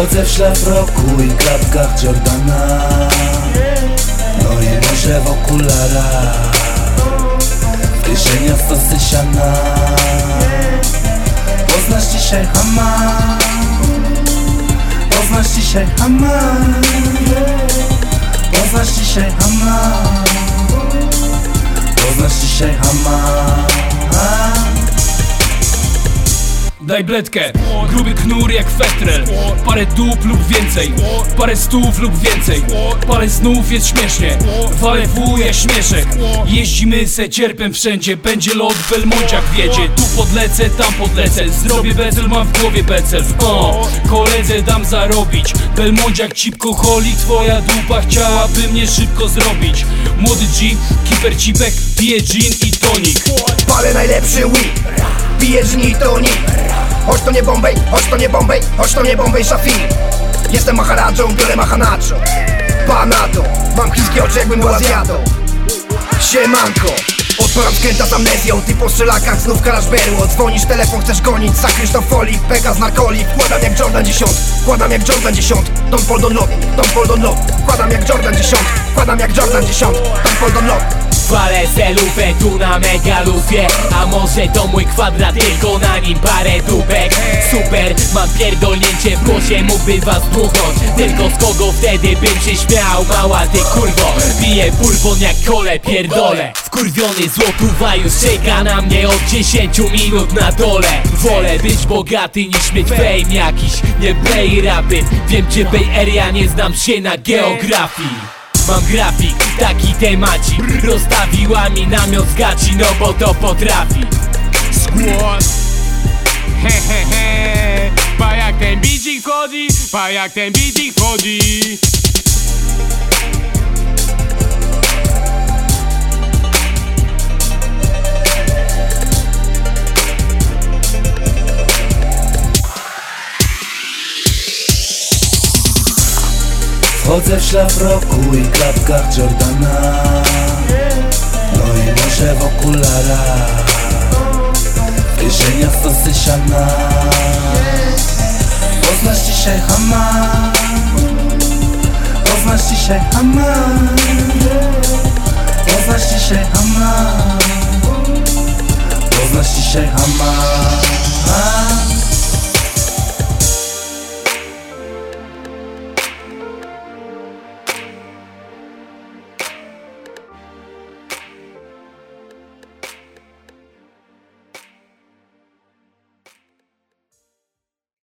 Chodzę w szlafroku i klapkach Jordana. No i może w okularach. W kieszeniach stosy siana Poznasz dzisiaj hama. Poznasz dzisiaj hama. Poznasz dzisiaj hama. Poznasz dzisiaj hama Daj bledkę, gruby knur jak fetrel. Parę dup lub więcej, parę stów lub więcej. Parę snów jest śmiesznie, walę w jak śmieszek Jeździmy se cierpem wszędzie, będzie lot Belmonciak wiedzie Tu podlecę, tam podlecę, zrobię becel, mam w głowie becel O, koledze dam zarobić. Belmonciak, cipkoholik, twoja dupa chciałaby mnie szybko zrobić. Młody G, kiper cipek, pije gin i tonik. Palę najlepszy weed. Piję gin i tonik Choć to nie Bombay, choć to nie Bombay Choć to nie Bombay Shafi. Jestem maharadżą, biorę mahanacho. Panato, mam chińskie oczy jakbym był Azjatą Siemanko Odpalam skręta z amnezją, ty po strzelakach znów karasz berło. Dzwonisz, telefon chcesz gonić, zakrysz to folii Pega z narkoli, wkładam jak Jordan 10 Wkładam jak Jordan 10 Don't fall don't lock, don't fall don't lock. Wkładam jak Jordan 10 Wkładam jak Jordan 10 Don't fall don't lock Palę zelówę tu na megalufie A może to mój kwadrat, tylko na nim parę dupek. Super, mam pierdolnięcie w głosie, mógłby was dmuchnąć. Tylko z kogo wtedy bym się śmiał, mała ty kurwo? Piję bourbon jak kole pierdolę. Wkurwiony złotuwa już czeka na mnie od 10 minut na dole. Wolę być bogaty niż mieć fame jakiś Nie Bay rapy, wiem gdzie Bay Area, nie znam się na geografii Mam grafik, taki temacik. Rozstawiła mi namiot z gaci, no bo to potrafi. Skład He he he. Pa jak ten bicik wchodzi Pa jak ten bicik wchodzi Wchodzę w szlafroku i klapkach Jordana. No i może w okularach W kieszeniach stosy siana. Poznasz dzisiaj hama. Poznasz dzisiaj hama. Poznasz dzisiaj hama. Poznasz dzisiaj hama